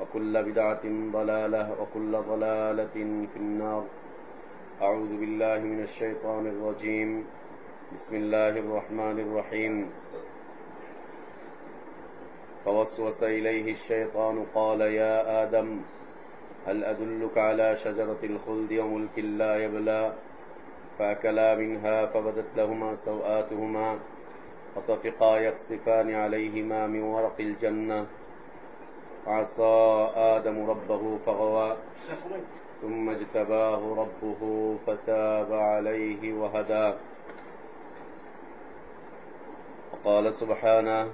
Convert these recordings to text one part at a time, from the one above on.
وكل بدعة ضلالة وكل ضلالة في النار. أعوذ بالله من الشيطان الرجيم. بسم الله الرحمن الرحيم. فوسوس إليه الشيطان قال يا آدم هل أدلك على شجرة الخلد وملك لا يبلى؟ فأكلا منها فبدت لهما سوآتهما وطفقا يخصفان عليهما من ورق الجنة عصى آدم ربه فغوى ثم اجتباه ربه فتاب عليه وهدى. وقال سبحانه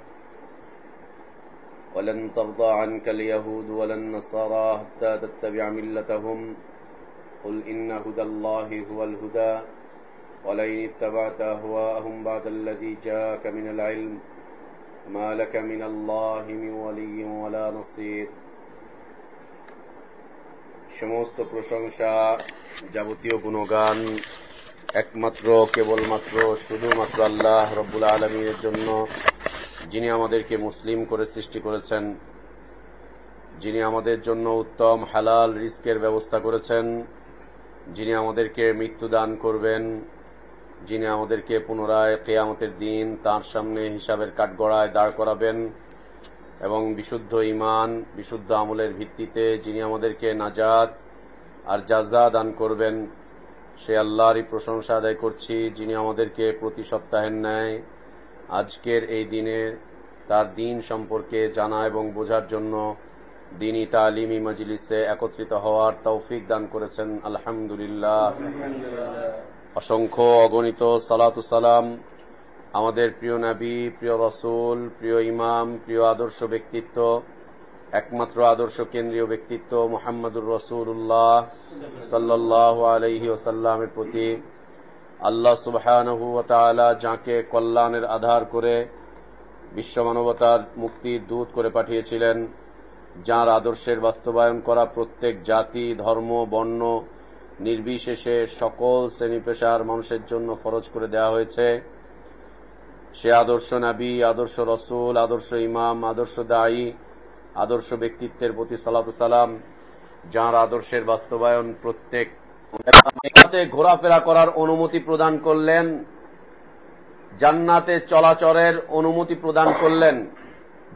ولن ترضى عنك اليهود ولا النصارى حتى تتبع ملتهم. قل إن هدى الله هو الهدى. ولئن اتبعت أهواءهم بعد الذي جاءك من العلم ما لك من الله من ولي ولا نصير সমস্ত প্রশংসা যাবতীয় গুণগান একমাত্র কেবলমাত্র শুধুমাত্র আল্লাহ রব্বুল আলমীর জন্য যিনি আমাদেরকে মুসলিম করে সৃষ্টি করেছেন যিনি আমাদের জন্য উত্তম হালাল রিস্কের ব্যবস্থা করেছেন যিনি আমাদেরকে মৃত্যু দান করবেন যিনি আমাদেরকে পুনরায় কেয়ামতের দিন তার সামনে হিসাবের কাঠগড়ায় দাঁড় করাবেন এবং বিশুদ্ধ ইমান বিশুদ্ধ আমলের ভিত্তিতে যিনি আমাদেরকে নাজাদ আর জাজা দান করবেন, সে আল্লাহরই প্রশংসা আদায় করছি, যিনি আমাদেরকে প্রতি সপ্তাহের ন্যায় আজকের এই দিনে তার দিন সম্পর্কে জানা এবং বোঝার জন্য দিনী তালিমি মজলিসে একত্রিত হওয়ার তৌফিক দান করেছেন। আলহামদুলিল্লাহ। অসংখ্য অগণিত সালাম আমাদের প্রিয় নাবী, প্রিয় রসুল, প্রিয় ইমাম, প্রিয় আদর্শ ব্যক্তিত্ব, একমাত্র আদর্শ কেন্দ্রীয় ব্যক্তিত্ব মোহাম্মদুর রসুল্লাহ সাল্লাহ আলহি ওসাল্লামের প্রতি। আল্লাহ সুবাহানহু যাঁকে কল্যাণের আধার করে বিশ্ব মানবতার মুক্তির দূত করে পাঠিয়েছিলেন, যার আদর্শের বাস্তবায়ন করা প্রত্যেক জাতি, ধর্ম, বর্ণ নির্বিশেষে সকল শ্রেণি পেশার মানুষের জন্য ফরজ করে দেওয়া হয়েছে। সে আদর্শ নাবি, আদর্শ রসুল, আদর্শ ইমাম, আদর্শ দায়ী, আদর্শ ব্যক্তিত্বের প্রতি সালাম, যাঁর আদর্শের বাস্তবায়ন প্রত্যেক ঘোরাফেরা করার অনুমতি প্রদান করলেন, জান্নাতে চলাচলের অনুমতি প্রদান করলেন,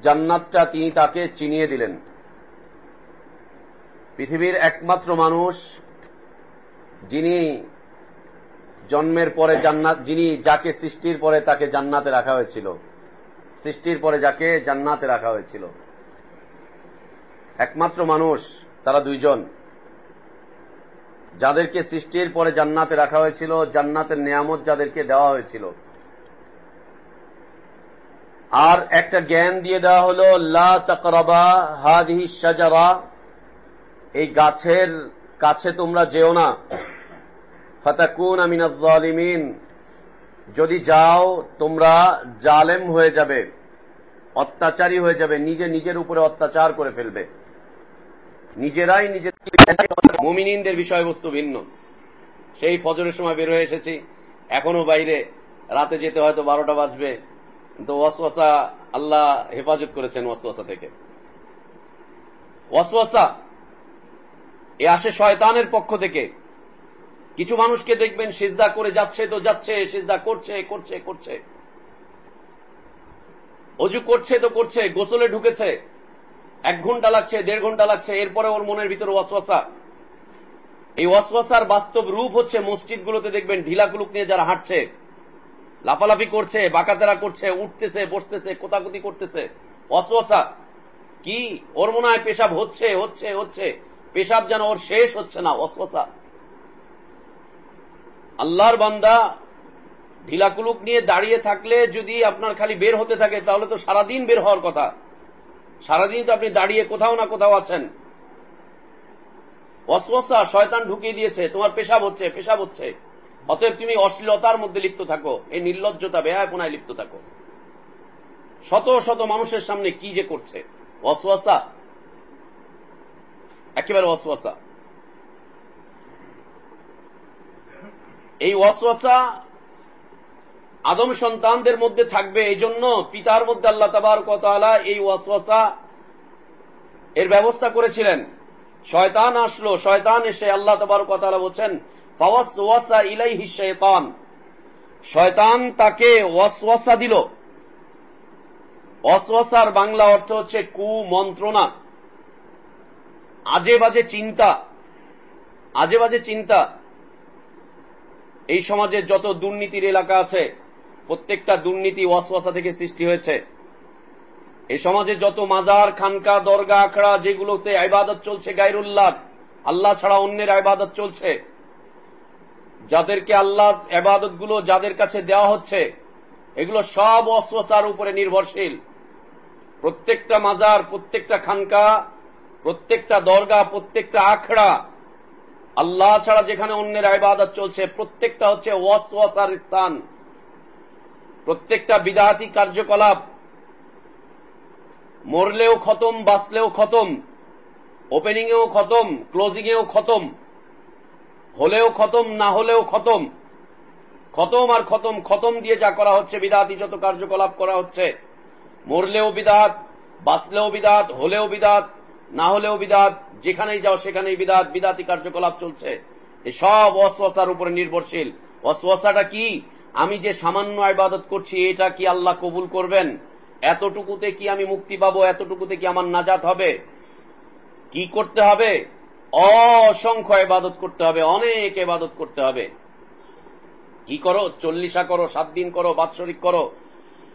জান্নাতটা তিনি তাকে চিনিয়ে দিলেন। পৃথিবীর একমাত্র মানুষ যিনি জন্মের পরে জান্নাত, যিনি যাকে সৃষ্টির পরে তাকে জান্নাতে রাখা হয়েছিল, সৃষ্টির পরে যাকে জান্নাতে রাখা হয়েছিল। একমাত্র মানুষ, তারা দুইজন। যাদেরকে সৃষ্টির পরে জান্নাতে রাখা হয়েছিল, জান্নাতের নিয়ামত যাদেরকে দেওয়া হয়েছিল। আর একটা জ্ঞান দিয়ে দেওয়া হল, লা তকরবা হাদিহি সাজারা এই গাছের কাছে তোমরা যেও না। ফাতাকুন আমিনালিমিন যদি যাও, তোমরা জালেম হয়ে যাবে, অত্যাচারী হয়ে যাবে, নিজে নিজের উপরে অত্যাচার করে ফেলবে। নিজেরাই নিজের মুমিনিনদের বিষয়বস্তু ভিন্ন। সেই ফজরের সময় বের হয়ে এসেছি। এখনও বাইরে। রাতে যেতে হয়তো বারোটা বাজবে। কিন্তু ওয়াসওয়াসা আল্লাহ হেফাজত করেছেন ওয়াসওয়াসা থেকে। ওয়াসওয়াসা এ আসে শয়তানের পক্ষ থেকে। কিছু মানুষকে দেখবেন সিজদা করে যাচ্ছে তো যাচ্ছে, সিজদা করছে করছে করছে। অজু করছে তো করছে, গোসলে ঢুকেছে। এক ঘণ্টা লাগছে, দেড় ঘণ্টা লাগছে, এরপরে ওর মনের ভিতরে ওয়াসওয়াসা। এই ওয়াসওয়াসার বাস্তব রূপ হচ্ছে মসজিদগুলোতে দেখবেন ঢিলাকুলুক নিয়ে যারা হাঁটছে, লাফালাফি করছে, বাঁকাতেরা করছে, উঠতেছে, বসতেছে, কোতাকুতি করতেছে। ওয়াসওয়াসা, কি? ওর মনে হয় পেশাব হচ্ছে হচ্ছে হচ্ছে। পেশাব যেন ওর শেষ হচ্ছে না ওয়াসওয়াসা আল্লাহর বান্দা ঢিলাকুলুক নিয়ে দাঁড়িয়ে থাকলে যদি আপনার খালি বের হতে থাকে, তাহলে তো সারাদিন বের হওয়ার কথা। সারাদিন তো আপনি দাঁড়িয়ে কোথাও না কোথাও আছেন। অস্বসা শয়তান ঢুকিয়ে দিয়েছে, তোমার পেশাব হচ্ছে পেশাব হচ্ছে। অতএব তুমি অশ্লীলতার মধ্যে লিপ্ত থাকো, এই নির্লজ্জতা, বেহায়পনায় লিপ্ত থাকো। শত শত মানুষের সামনে কি যে করছে। অসওয়াসা একেবারে অসওয়াসা এই অসওয়াসা আদম সন্তানদের মধ্যে থাকবে এই জন্য পিতার মধ্যে আল্লাহ তাবার কতালা এই ওয়াসওয়াসা এর ব্যবস্থা করেছিলেন। শয়তান আসলো, শয়তান এসে আল্লাহ তাবার কতালা বলছেন, ফাওয়াসওয়াসা ইলাইহি শয়তান শয়তান তাকে ওয়াসওয়াসা দিল। অসওয়াসার বাংলা অর্থ হচ্ছে কু মন্ত্রণা আজে বাজে চিন্তা, আজে বাজে চিন্তা। এই সমাজে যত দুর্নীতির এলাকা আছে, প্রত্যেকটা দুর্নীতি ওয়াসওয়াসা থেকে সৃষ্টি হয়েছে। এই সমাজে যত মাজার, খানকা, দরগা, আখড়া, যেগুলোতে আইবাদত চলছে গাইরুল্লাহ আল্লাহ ছাড়া অন্যের আইবাদত চলছে। যাদেরকে আল্লাহ আবাদতগুলো যাদের কাছে দেওয়া হচ্ছে, এগুলো সব অস্বসার উপরে নির্ভরশীল। প্রত্যেকটা মাজার, প্রত্যেকটা খানকা প্রত্যেকটা দরগা, প্রত্যেকটা আখড়া আল্লাহ ছাড়া যেখানে অন্যের আইবাদত চলছে, প্রত্যেকটা হচ্ছে ওয়াস ওয়াসওয়াসার স্থান। প্রত্যেকটা বিদাহাতি কার্যকলাপ মরলেও খতম, বাঁচলেও খতম, ওপেনিংয়েও খতম, ক্লোজিংয়েও খতম, হলেও খতম, না হলেও খতম খতম আর খতম খতম দিয়ে যা করা হচ্ছে, বিদাতি যত কার্যকলাপ করা হচ্ছে, মরলেও বিদাত, বাঁচলেও বিদাত, হলেও বিদাত না হলেও বিদাত, যেখানেই যাও সেখানেই বিদাত, বিদাতি কার্যকলাপ চলছে। সব অশ্বাসার উপরে নির্ভরশীল। অশ্বাসাটা কি? আমি যে সামান্য আইবাদত করছি, এটা কি আল্লাহ কবুল করবেন? এতটুকুতে কি আমি মুক্তি পাবো? এতটুকুতে কি আমার নাজাত হবে? কি করতে হবে? অসংখ্য এবাদত করতে হবে, অনেক এবাদত করতে হবে। কি করো? চল্লিশা করো, সাত দিন করো, বাৎসরিক করো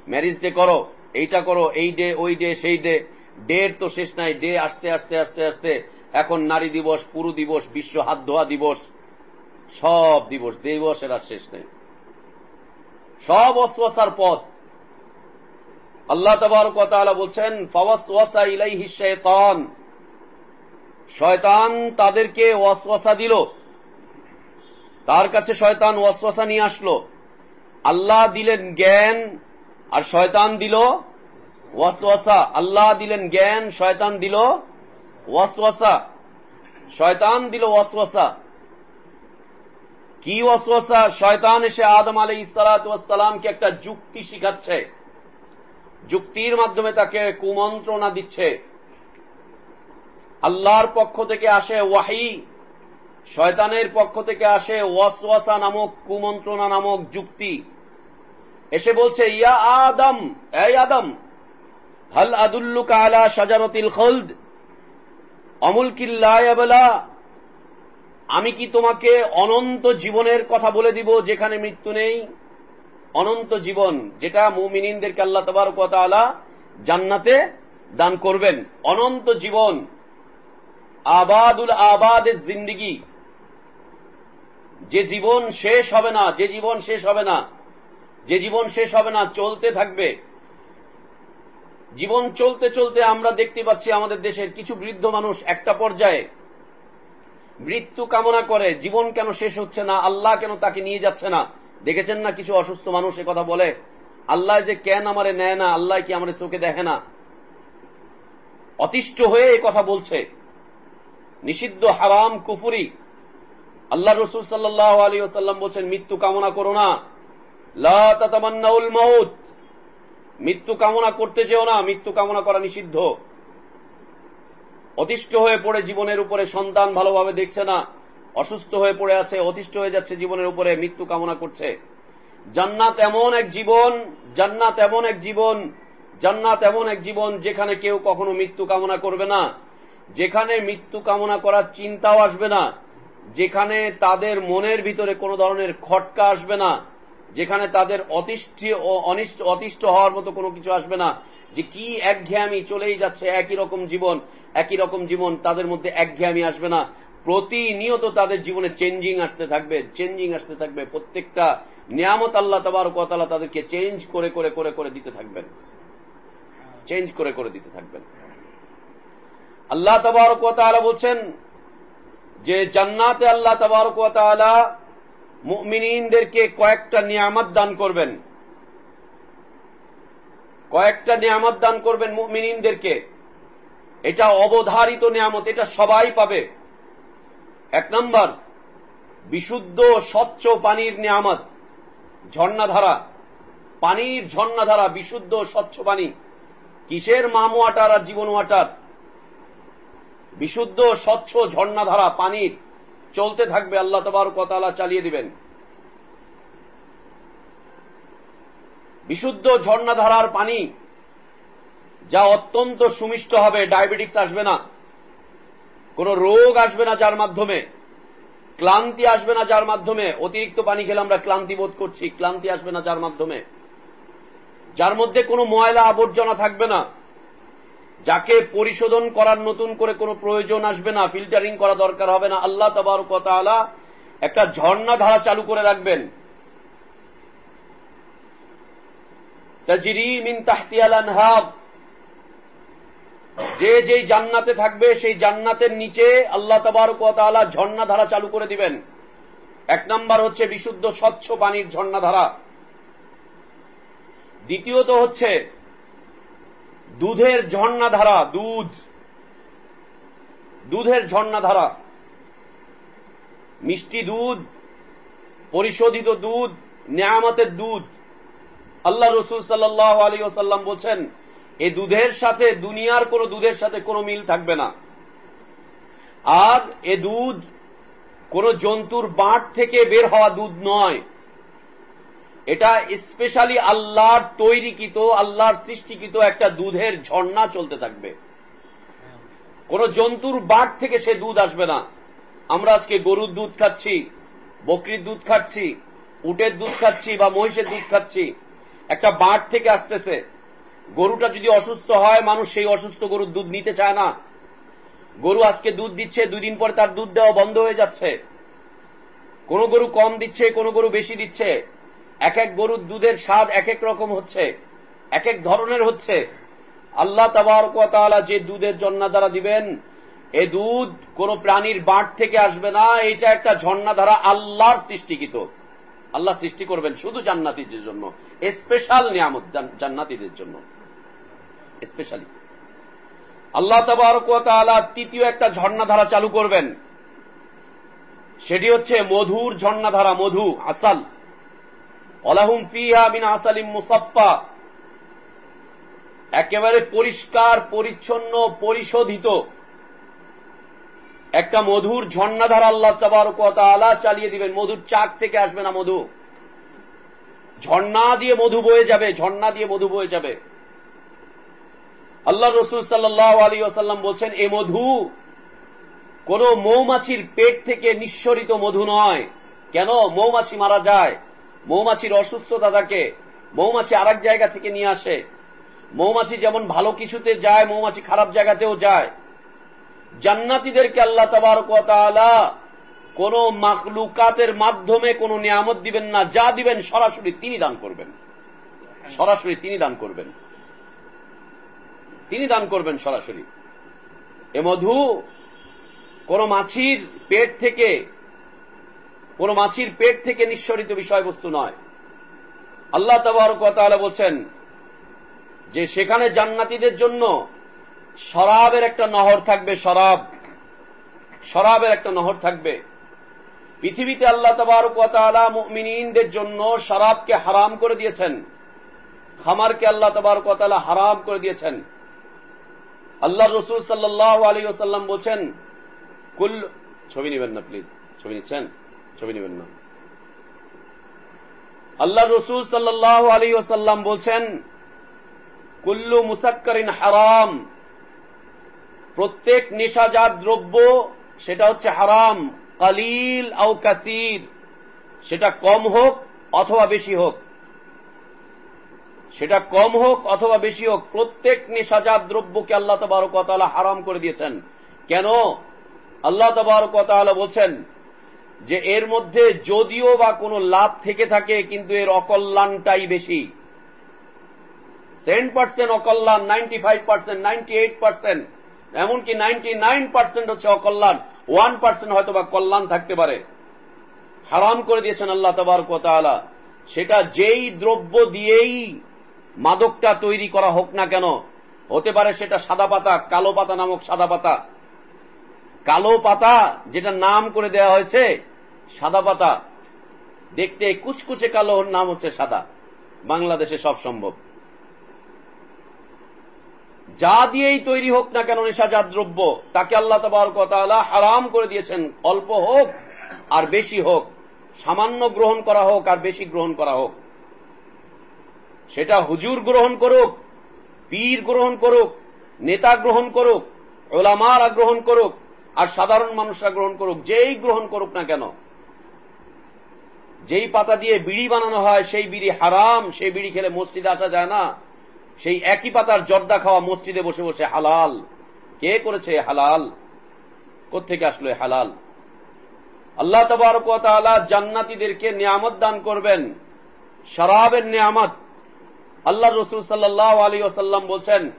ম্যারিজ ডে করো, এইটা করো, এই ডে ওই ডে সেই ডে ডের তো শেষ নাই, ডে আস্তে আস্তে আস্তে আস্তে। এখন নারী দিবস, পুরু দিবস, বিশ্ব হাত ধোয়া দিবস, সব দিবস, দিবসের আর শেষ নেই। সব অশ্বাসার পথ। আল্লাহ তবরকতালা বলছেন, ফাওয়াসওয়াসা ইলাইহি শাইতান। শয়তান তাদেরকে ওয়াসওয়াসা দিল। তার কাছে শয়তান ওয়াসওয়াসা নিয়ে আসলো। আল্লাহ দিলেন জ্ঞান, আর শয়তান দিল ওয়াসওয়াসা, আল্লাহ দিলেন জ্ঞান, শয়তান দিল ওয়াসওয়াসা। শয়তান দিল ওয়াসওয়াসা। কি ওয়াসওয়াসা? শয়তান এসে আদম আলী ইসালাতামকে একটা যুক্তি শিখাচ্ছে। যুক্তির মাধ্যমে তাকে কুমন্ত্রণা দিচ্ছে। আল্লাহর পক্ষ থেকে আসে ওয়াহি। শয়তানের পক্ষ থেকে আসে ওয়াসওয়াসা নামক, কুমন্ত্রণা নামক যুক্তি। এসে বলছে, ইয়া আদম, এই আদম হল আদুল্লুকা আলা সাজারতিল খলদ অমুল কিল্লায়বলা আমি কি তোমাকে অনন্ত জীবনের কথা বলে দিব যেখানে মৃত্যু নেই? অনন্ত জীবন, যেটা মুমিনিনদেরকে আল্লাহ তবার কথা জান্নাতে দান করবেন। অনন্ত জীবন। আবাদুল আবাদের জিন্দিগি। যে জীবন শেষ হবে না, যে জীবন শেষ হবে না, যে জীবন শেষ হবে না, চলতে থাকবে। জীবন চলতে চলতে আমরা দেখতে পাচ্ছি আমাদের দেশের কিছু বৃদ্ধ মানুষ একটা পর্যায়ে মৃত্যু কামনা করে, জীবন কেন শেষ হচ্ছে না, আল্লাহ কেন তাকে নিয়ে যাচ্ছে না? দেখেছেন না কিছু অসুস্থ মানুষ কথা বলে? আল্লাহ যে কেন আমারে নেয় না, আল্লাহ কি আমার চোখে দেখে না? অতিষ্ঠ হয়ে এ কথা বলছে। নিষিদ্ধ হারাম কুফুরি। আল্লাহ রসুল সাল্লাহ আলী ওসাল্লাম বলছেন, মৃত্যু কামনা করো না। মৌত মৃত্যু কামনা করতে চেও না, মৃত্যু কামনা করা নিষিদ্ধ। অতিষ্ঠ হয়ে পড়ে জীবনের উপরে সন্তান ভালোভাবে দেখছে না, অসুস্থ হয়ে পড়ে আছে, অতিষ্ঠ হয়ে যাচ্ছে জীবনের উপরে মৃত্যু কামনা করছে। জান্নাত এমন এক জীবন, জান্নাত এমন এক জীবন, জান্নাত এমন এক জীবন যেখানে কেউ কখনো মৃত্যু কামনা করবে না, যেখানে মৃত্যু কামনা করার চিন্তাও আসবে না, যেখানে তাদের মনের ভিতরে কোনো ধরনের খটকা আসবে না যেখানে তাদের অতিষ্ঠ অনিষ্ট, অতিষ্ঠ হওয়ার মতো কোনো কিছু আসবে না। যে কি একঘেয়ামি চলেই যাচ্ছে, একই রকম জীবন, একই রকম জীবন, তাদের মধ্যে একঘেয়ামি আসবে না। প্রতিনিয়ত তাদের জীবনে চেঞ্জিং আসতে থাকবে চেঞ্জিং আসতে থাকবে। প্রত্যেকটা নিয়ামত আল্লাহ তবার তাদেরকে চেঞ্জ করে করে করে করে দিতে থাকবেন। চেঞ্জ করে করে দিতে থাকবেন। আল্লাহ তবার বলছেন যে জান্নাতে আল্লাহ তবার মুমিনদেরকে কয়েকটা নিয়ামত দান করবেন। কয়েকটা নিয়ামত দান করবেন মুমিনদেরকে এটা অবধারিত নিয়ামত, এটা সবাই পাবে। এক নম্বর, বিশুদ্ধ স্বচ্ছ পানির নিয়ামত, ঝর্ণাধারা। পানির ঝর্ণাধারা, বিশুদ্ধ স্বচ্ছ পানি। কিসের মাম ওয়াটার আর জীবন ওয়াটার বিশুদ্ধ স্বচ্ছ ঝর্ণাধারা, পানির। চলতে থাকবে, আল্লাহ তবার কতালা চালিয়ে দিবেন। বিশুদ্ধ ঝর্ণাধারার পানি যা অত্যন্ত সুমিষ্ট হবে, ডায়াবেটিক্স আসবে না, কোন রোগ আসবে না যার মাধ্যমে, ক্লান্তি আসবে না যার মাধ্যমে, অতিরিক্ত পানি খেলে আমরা ক্লান্তি বোধ করছি, ক্লান্তি আসবে না যার মাধ্যমে। যার মধ্যে কোনো ময়লা আবর্জনা থাকবে না যাকে পরিশোধন করার নতুন করে কোনো প্রয়োজন আসবে না ফিল্টারিং করা দরকার হবে না। আল্লাহ তবার কথা একটা ঝর্ণা ধারা চালু করে রাখবেন। যে যেই জান্নাতে থাকবে, সেই জান্নাতের নিচে আল্লাহ তবারকালা ঝর্ণা ধারা চালু করে দিবেন। এক নম্বর হচ্ছে বিশুদ্ধ স্বচ্ছ পানির ঝর্ণা ধারা। দ্বিতীয়ত হচ্ছে দুধের ঝর্ণা ধারা, দুধ। দুধের ঝর্ণা ধারা। মিষ্টি দুধ, পরিশোধিত দুধ, নিয়ামতের দুধ। আল্লাহ রসুল সাল্লাহ আলী ওসাল্লাম বলছেন, এ দুধের সাথে, দুনিয়ার কোন দুধের সাথে কোনো মিল থাকবে না। আর এ দুধ কোন জন্তুর বাঁট থেকে বের হওয়া দুধ নয়। এটা স্পেশালি আল্লাহর তৈরিকৃত, আল্লাহর সৃষ্টিকৃত একটা দুধের ঝর্ণা চলতে থাকবে। কোন জন্তুর বাট থেকে সে দুধ আসবে না। আমরা আজকে গরুর দুধ খাচ্ছি, বকরির দুধ খাচ্ছি, উটের দুধ খাচ্ছি বা মহিষের দুধ খাচ্ছি। একটা বাট থেকে আসতেছে। গরুটা যদি অসুস্থ হয়, মানুষ সেই অসুস্থ গরুর দুধ নিতে চায় না। গরু আজকে দুধ দিচ্ছে দুই দিন পরে তার দুধ দেওয়া বন্ধ হয়ে যাচ্ছে। কোন গরু কম দিচ্ছে, কোন গরু বেশি দিচ্ছে। এক এক গরুর দুধের স্বাদ এক এক রকম হচ্ছে, এক এক ধরনের হচ্ছে। আল্লাহ তাবারকালা যে দুধের জন্না দ্বারা দিবেন, এ দুধ কোন প্রাণীর বাঁট থেকে আসবে না, এটা একটা ঝর্ণা দ্বারা আল্লাহর সৃষ্টিকৃত। আল্লাহ সৃষ্টি করবেন শুধু জান্নাতিদের জন্য স্পেশাল নিয়ামত জান্নাতিদের জন্য। স্পেশালি আল্লাহ তাবারকালা তৃতীয় একটা ঝর্ণাধারা চালু করবেন, সেটি হচ্ছে মধুর ঝর্ণাধারা মধু, আসাল। অলাহুম ফিহা মিন আসালিম মুসাফা একেবারে পরিষ্কার, পরিচ্ছন্ন, পরিশোধিত। একটা মধুর ঝর্ণাধারা আল্লাহ তাবারকালা চালিয়ে দিবেন। মধুর চাক থেকে আসবে না মধু। ঝর্ণা দিয়ে মধু বয়ে যাবে, ঝর্ণা দিয়ে মধু বয়ে যাবে। আল্লাহ রসুল সাল্লাহ আলী আসাল্লাম বলছেন, এ মধু কোন মৌমাছির পেট থেকে নিঃসরিত মধু নয়। কেন? মৌমাছি মারা যায়। মৌমাছির অসুস্থতা থাকে মৌমাছি আর জায়গা থেকে নিয়ে আসে। মৌমাছি যেমন ভালো কিছুতে যায়, মৌমাছি খারাপ জায়গাতেও যায়। জান্নাতিদেরকে আল্লাহ তাবার তবারকালা কোন মাকলুকাতের মাধ্যমে কোন নিয়ামত দিবেন না, যা দিবেন সরাসরি তিনি দান করবেন। সরাসরি তিনি দান করবেন। তিনি দান করবেন সরাসরি। এ মধু কোন মাছির পেট থেকে কোন মাছির পেট থেকে নিঃসরিত বিষয়বস্তু নয়। আল্লাহ তবরকালা বলছেন যে সেখানে জান্নাতিদের জন্য শরাবের একটা নহর থাকবে, শরাব। শরাবের একটা নহর থাকবে। পৃথিবীতে আল্লাহ তবরকালা মিনীদের জন্য শরাবকে হারাম করে দিয়েছেন। খামারকে আল্লাহ তবরকালা হারাম করে দিয়েছেন। আল্লাহ রসুল সাল্লাহ আলী ওসাল্লাম বলছেন, কুল ছবি নেবেন না, প্লিজ। ছবি নিচ্ছেন? ছবি নেবেন না। আল্লাহ রসুল সাল্লাহ আলী ওসাল্লাম বলছেন, কুল্লু মুসাক্করিন হারাম। প্রত্যেক নেশাজাত দ্রব্য সেটা হচ্ছে হারাম, কালিল আও কাতির সেটা কম হোক অথবা বেশি হোক। সেটা কম হোক অথবা বেশি হোক, প্রত্যেক নেশাজাত দ্রব্যকে আল্লাহ তবরকতালা হারাম করে দিয়েছেন। কেন? আল্লাহ তবরকতালা বলছেন যে এর মধ্যে যদিও বা কোনো লাভ থেকে থাকে, কিন্তু এর অকল্যাণটাই বেশি। সেভেন পার্সেন্ট অকল্যাণ ninety five percent ninety eight percent এমনকি নাইনটি নাইন পার্সেন্ট হচ্ছে অকল্যাণ। ওয়ান পার্সেন্ট হয়তো বা কল্যাণ থাকতে পারে। হারাম করে দিয়েছেন আল্লাহ তবার কোতালা সেটা যেই দ্রব্য দিয়েই মাদকটা তৈরি করা হোক না কেন, হতে পারে সেটা সাদা পাতা, কালো পাতা নামক সাদা পাতা। কালো পাতা যেটা নাম করে দেওয়া হয়েছে সাদা পাতা। দেখতে কুচকুচে কালো, ওর নাম হচ্ছে সাদা। বাংলাদেশে সব সম্ভব। যা দিয়েই তৈরি হোক না কেন নেশাজাত দ্রব্য, তাকে আল্লাহ তবরকতালা হারাম করে দিয়েছেন। অল্প হোক আর বেশি হোক, সামান্য গ্রহণ করা হোক আর বেশি গ্রহণ করা হোক। সেটা হুজুর গ্রহণ করুক, পীর গ্রহণ করুক, নেতা গ্রহণ করুক, ওলামারা গ্রহণ করুক, আর সাধারণ মানুষরা গ্রহণ করুক, যেই গ্রহণ করুক না কেন। যেই পাতা দিয়ে বিড়ি বানানো হয়, সেই বিড়ি হারাম সেই বিড়ি খেলে মসজিদে আসা যায় না। সেই একই পাতার জর্দা খাওয়া মসজিদে বসে বসে হালাল। কে করেছে হালাল? কোথেকে আসলো হালাল? আল্লাহ তবরকতালা জান্নাতিদেরকে নিয়ামত দান করবেন। শরাবের নিয়ামত। আল্লাহ রসুল সাল্লাহ আলী ওসাল্লাম বলছেন,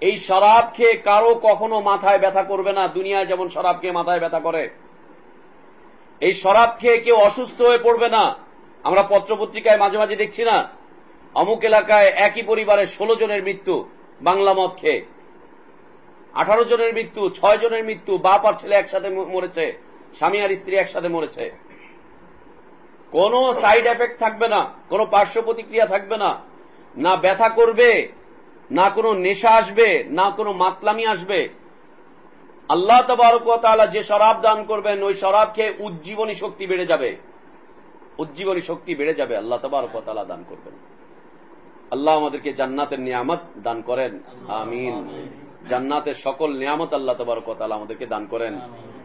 এই শরাব খেয়ে কারও কখনো মাথায় ব্যথা করবে না। দুনিয়ায় যেমন শরাব খেয়ে মাথায় ব্যথা করে এই শরাব খেয়ে কেউ অসুস্থ হয়ে পড়বে না। আমরা পত্রপত্রিকায় মাঝে মাঝে দেখছি না, অমুক এলাকায় একই পরিবারে ষোলো জনের মৃত্যু, বাংলা মদ খেয়ে। আঠারো জনের মৃত্যু, ছয় জনের মৃত্যু, বাপ আর ছেলে একসাথে মরেছে, স্বামী আর স্ত্রী একসাথে মরেছে। কোন সাইড এফেক্ট থাকবে না, কোন পার্শ্ব প্রতিক্রিয়া থাকবে না। না ব্যথা করবে, না কোনো নেশা আসবে, না কোনো মাতলামি আসবে। আল্লাহ তবরকালা যে শরাব দান করবেন, ওই শরাব খেয়ে উজ্জীবনী শক্তি বেড়ে যাবে। উজ্জীবনী শক্তি বেড়ে যাবে, আল্লাহ তবরকালা দান করবেন। আল্লাহ আমাদেরকে জান্নাতের নিয়ামত দান করেন। আমিন। জান্নাতের সকল নিয়ামত আল্লাহ তবরকালা আমাদেরকে দান করেন।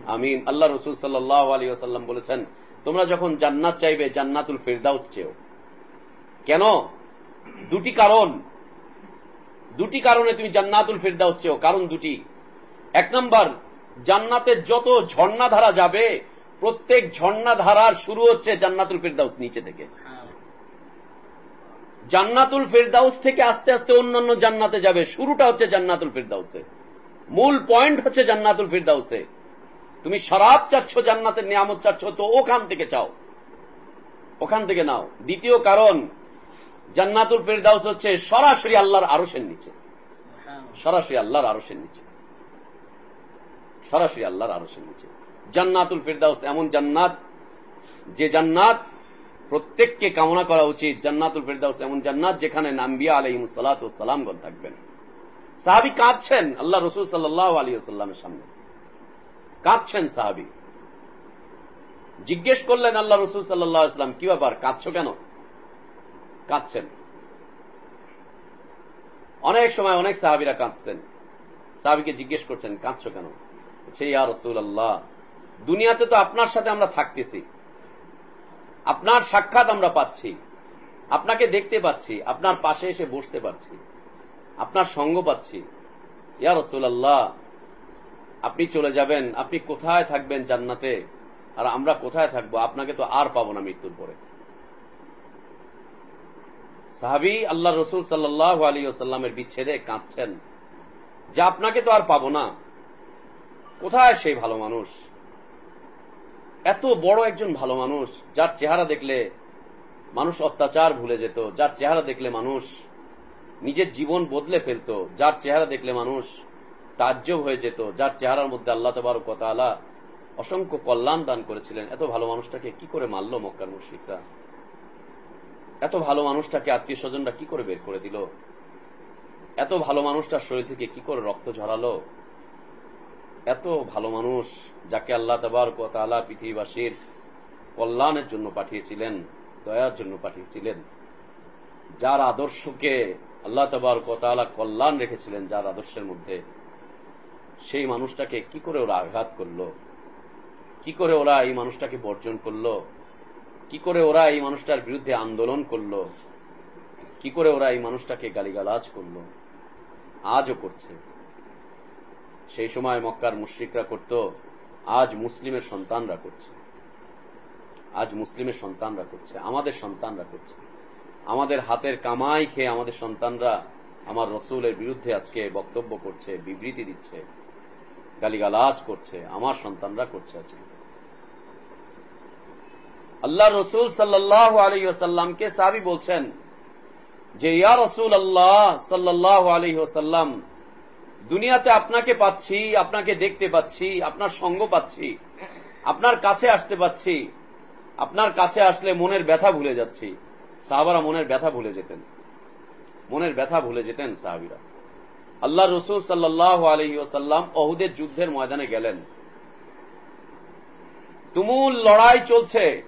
আমিন। আল্লাহ রসুল সাল্লাহ আলী আসাল্লাম বলেছেন, তোমরা যখন জান্নাত চাইবে, জান্নাতুল ফিরদাউস চেও। কেন? দুটি কারণ। দুটি কারণে তুমি জান্নাতুল ফিরদাউস চেও। কারণ দুটি। এক নম্বর, জান্নাতের যত ঝর্ণাধারা যাবে, প্রত্যেক ঝর্ণাধারার শুরু হচ্ছে জান্নাতুল ফেরদাউস নিচে থেকে। জান্নাতুল ফিরদাউস থেকে আস্তে আস্তে অন্যান্য জান্নাতে যাবে, শুরুটা হচ্ছে জান্নাতুল ফিরদাউসে। মূল পয়েন্ট হচ্ছে জান্নাতুল ফিরদাউসে। তুমি শরাব চাচ্ছ, জান্নাতের নিয়ামত চাচ্ছ, তো ওখান থেকে চাও। ওখান থেকে নাও। দ্বিতীয় কারণ, জান্নাতুল ফেরদাউস হচ্ছে সরাসরি আল্লাহর আরসের নিচে। সরাসরি আল্লাহর আরসের নিচে। সরাসরি আল্লাহর আরসের নিচে। জান্নাতুল ফেরদাউস এমন জান্নাত, যে জান্নাত প্রত্যেককে কামনা করা উচিত। জান্নাতুল ফেরদাউস এমন জান্নাত যেখানে নাম্বিয়া আলহিম সালাতামগণ থাকবেন। সাহাবি কাঁদছেন আল্লাহ রসুল সাল্লাহ আলী সাল্লামের সামনে। কাঁদছেন সাহাবি। জিজ্ঞেস করলেন আল্লাহ রসুল সাল্লাহ ইসলাম কি ব্যাপার, কাঁদছ কেন? কাঁদছেন। অনেক সময় অনেক সাহাবিরা কাঁদছেন। সাহাবিকে জিজ্ঞেস করছেন, কাঁদছ কেন? দুনিয়াতে তো আপনার সাথে আমরা থাকতেছি। আপনার সাক্ষাৎ আমরা পাচ্ছি। আপনাকে দেখতে পাচ্ছি, আপনার পাশে এসে বসতে পারছি। আপনার সঙ্গ পাচ্ছি। ইয়া রসুল আল্লাহ আপনি চলে যাবেন, আপনি কোথায় থাকবেন জান্নাতে? আর আমরা কোথায় থাকব? আপনাকে তো আর পাবো না মৃত্যুর পরে। সাহাবি আল্লাহ রসুল সাল্লাহ আলী ওসাল্লামের বিচ্ছেদে কাঁদছেন। যে আপনাকে তো আর পাবো না। কোথায় সেই ভালো মানুষ? এত বড় একজন ভালো মানুষ, যার চেহারা দেখলে মানুষ অত্যাচার ভুলে যেত, যার চেহারা দেখলে মানুষ নিজের জীবন বদলে ফেলত, যার চেহারা দেখলে মানুষ তাজ্জব হয়ে যেত, যার চেহারার মধ্যে আল্লাহ তবার আলা অসংখ্য কল্যাণ দান করেছিলেন। এত ভালো মানুষটাকে কি করে মারল মক্কার মুশ্রিকরা? এত ভালো মানুষটাকে আত্মীয় স্বজনরা কি করে বের করে দিল? এত ভালো মানুষটার শরীর থেকে কি করে রক্ত ঝরালো? এত ভালো মানুষ যাকে আল্লাহ তবার তালা পৃথিবীবাসীর কল্যাণের জন্য পাঠিয়েছিলেন, দয়ার জন্য পাঠিয়েছিলেন, যার আদর্শকে আল্লাহ তবার তালা কল্যাণ রেখেছিলেন যার আদর্শের মধ্যে, সেই মানুষটাকে কি করে ওরা আঘাত করল? কি করে ওরা এই মানুষটাকে বর্জন করল? কি করে ওরা এই মানুষটার বিরুদ্ধে আন্দোলন করল? কি করে ওরা এই মানুষটাকে গালিগালাজ করল? আজও করছে। সেই সময় মক্কার মুশ্রিকরা করত, আজ মুসলিমের সন্তানরা করছে। আজ মুসলিমের সন্তানরা করছে, আমাদের সন্তানরা করছে। আমাদের হাতের কামাই খেয়ে আমাদের সন্তানরা আমার রসুলের বিরুদ্ধে আজকে বক্তব্য করছে, বিবৃতি দিচ্ছে, গালিগালাজ করছে, আমার সন্তানরা করছে আজকে। আল্লাহ রসুল সাল্লাহ আলহিহাসাল্লামকে সাবি বলছেন যে, ইয়া রসুল আল্লাহ সাল্লাহ আলহিহাসাল্লাম দুনিয়াতে আপনাকে পাচ্ছি, আপনাকে দেখতে পাচ্ছি, আপনার সঙ্গ পাচ্ছি, আপনার কাছে আসতে পাচ্ছি, আপনার কাছে আসলে মনের ব্যথা ভুলে যাচ্ছি। সাহাবারা মনের ব্যথা ভুলে যেতেন। মনের ব্যথা ভুলে যেতেন সাহাবিরা। আল্লাহ রসুল সাল্লাহ আলহি ওসাল্লাম অহুদের যুদ্ধের ময়দানে গেলেন। তুমুল লড়াই চলছে।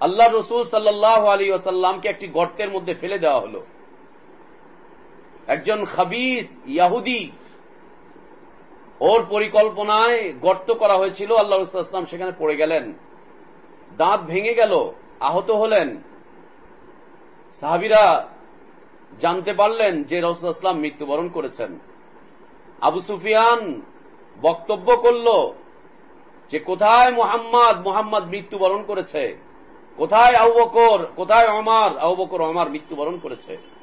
আল্লাহ রসুল সাল্লাহ আলী ওসাল্লামকে একটি গর্তের মধ্যে ফেলে দেওয়া হল। একজন খাবিস, ইয়াহুদি। ওর পরিকল্পনায় গর্ত করা হয়েছিল, আল্লাহ রসুলাম সেখানে পড়ে গেলেন। দাঁত ভেঙে গেল, আহত হলেন। সাহাবিরা জানতে পারলেন যে রসুলাম মৃত্যুবরণ করেছেন। আবু সুফিয়ান বক্তব্য করল যে, কোথায় মোহাম্মদ? মোহাম্মদ মৃত্যুবরণ করেছে। কোথায় আউ বকর? কোথায় অমার আউ বকর অমার মৃত্যুবরণ করেছে।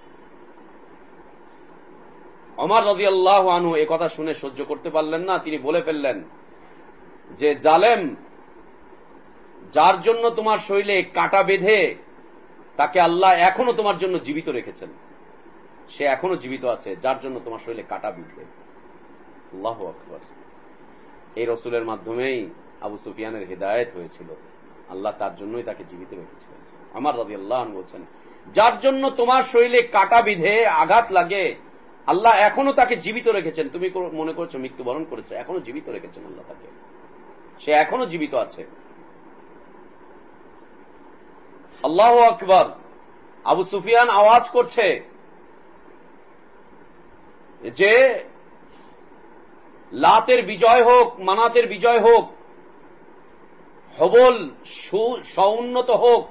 অমার রদি আল্লাহ আনু এ কথা শুনে সহ্য করতে পারলেন না, তিনি বলে ফেললেন, যে জালেম, যার জন্য তোমার শরীরে কাটা বেঁধে তাকে আল্লাহ এখনও তোমার জন্য জীবিত রেখেছেন, সে এখনও জীবিত আছে, যার জন্য তোমার শরীরে কাটা বিঁধবে আল্লাহ আকবর। এই রসুলের মাধ্যমেই আবু সুফিয়ানের হৃদায়ত হয়েছিল। আল্লাহ তার জন্যই তাকে জীবিত রেখেছিলেন। আমার রবি আল্লাহ বলছেন, যার জন্য তোমার শরীরে কাটা বিধে আঘাত লাগে আল্লাহ এখনও তাকে জীবিত রেখেছেন। তুমি মনে করছ মৃত্যুবরণ করেছে। এখনও জীবিত রেখেছেন আল্লাহ তাকে। সে এখনও জীবিত আছে। আল্লাহ আকবর। আবু সুফিয়ান আওয়াজ করছে যে, লাতের বিজয় হোক, মানাতের বিজয় হোক, হবল সৌন্নত হোক,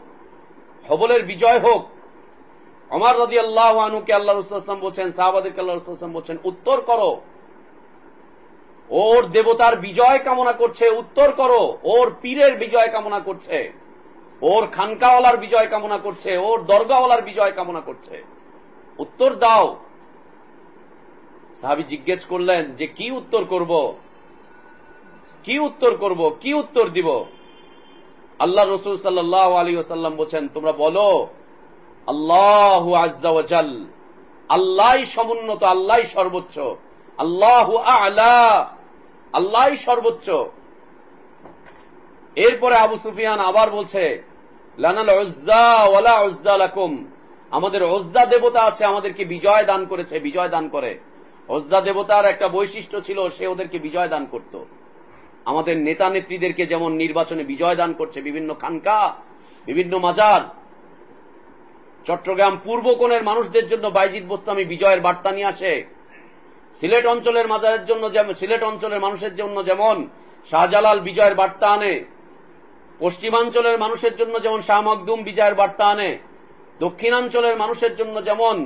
হবলের বিজয় হোক অমর রদি আল্লাহ আনুকে আল্লাহ রুসলাম বলছেন সাহাবাদিক আল্লাহ রুসলাম বলছেন, উত্তর করো। ওর দেবতার বিজয় কামনা করছে, উত্তর করো। ওর পীরের বিজয় কামনা করছে। ওর খানকাওয়ালার বিজয় কামনা করছে। ওর দরগাওয়ালার বিজয় কামনা করছে। উত্তর দাও। সাহাবি জিজ্ঞেস করলেন যে, কি উত্তর করব? কি উত্তর করব? কি উত্তর দিব? আল্লাহ রসুল সাল্লাহ আলী ওসাল্লাম বলছেন, তোমরা বলো আল্লাহ আজাল আল্লাহ সমুন্নত আল্লাহ সর্বোচ্চ। আল্লাহ আলা আল্লাহ সর্বোচ্চ। এরপরে আবু সুফিয়ান আবার বলছে ওয়ালা আমাদের ওজ্জা দেবতা আছে, আমাদেরকে বিজয় দান করেছে, বিজয় দান করে। ওজ্জা দেবতার একটা বৈশিষ্ট্য ছিল, সে ওদেরকে বিজয় দান করত। আমাদের নেতা নেত্রীদেরকে যেমন নির্বাচনে বিজয় দান করছে বিভিন্ন খানকা, বিভিন্ন মাজার চট্টগ্রাম পূর্ব কোণের মানুষদের জন্য বাইজিদ বোস্তামি বিজয়ের বার্তা নিয়ে আসে। সিলেট অঞ্চলের মাজারের জন্য সিলেট অঞ্চলের মানুষের জন্য যেমন শাহজালাল বিজয়ের বার্তা আনে, পশ্চিমাঞ্চলের মানুষের জন্য যেমন শাহ মকদুম বিজয়ের বার্তা আনে, দক্ষিণাঞ্চলের মানুষের জন্য যেমন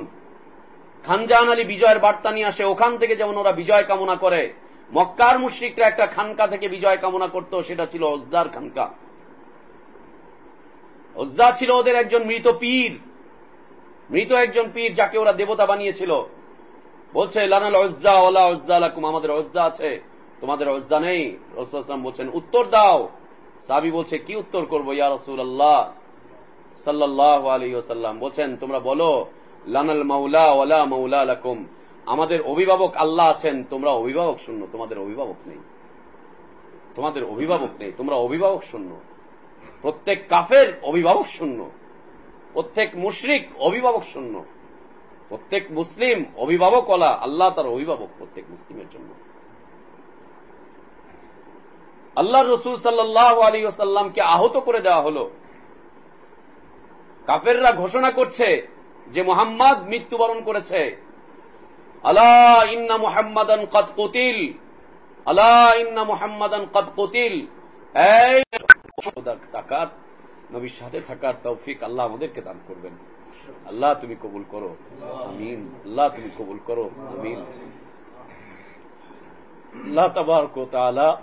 খানজাহান আলী বিজয়ের বার্তা নিয়ে আসে, ওখান থেকে যেমন ওরা বিজয় কামনা করে। মক্কার মুশ্রিকরা একটা খানকা থেকে বিজয় কামনা করত, সেটা ছিল ওজ্জার খানকা। ওজ্জা ছিল ওদের একজন মৃত পীর। মৃত একজন পীর যাকে ওরা দেবতা বানিয়েছিল। বলছে, লানাল ওজ্জা ওলা ওজ্জা লাকুম, আমাদের অজ্জা আছে, তোমাদের অজ্জা নেই। রসুলাম বলছেন, উত্তর দাও। সাবি বলছে, কি উত্তর করব ইয়া রসুল আল্লাহ সাল্লাহ আলী ওসাল্লাম বলছেন, তোমরা বলো, লানাল মাউলা ওলা মাউলা লাকুম, আমাদের অভিভাবক আল্লাহ আছেন, তোমরা অভিভাবক শূন্য, তোমাদের অভিভাবক নেই। তোমাদের অভিভাবক নেই, তোমরা অভিভাবক শূন্য। প্রত্যেক কাফের অভিভাবক শূন্য। প্রত্যেক মুশরিক অভিভাবক শূন্য। প্রত্যেক মুসলিম অভিভাবক ওলা, আল্লাহ তার অভিভাবক প্রত্যেক মুসলিমের জন্য। আল্লাহ রসুল সাল্লাহ আলী ওসাল্লামকে আহত করে দেওয়া হল। কাফেররা ঘোষণা করছে যে মোহাম্মদ মৃত্যুবরণ করেছে। আল্লাহ ইন্না মোহাম্মদান কত কতিল। আল্লাহ ইন্না মোহাম্মদান কত কতিল। নবীর সাথে থাকার তৌফিক আল্লাহ আমাদেরকে দান করবেন। আল্লাহ তুমি কবুল করো। আমিন। আল্লাহ তুমি কবুল করো। আমিন। আল্লাহ তবারক তাআলা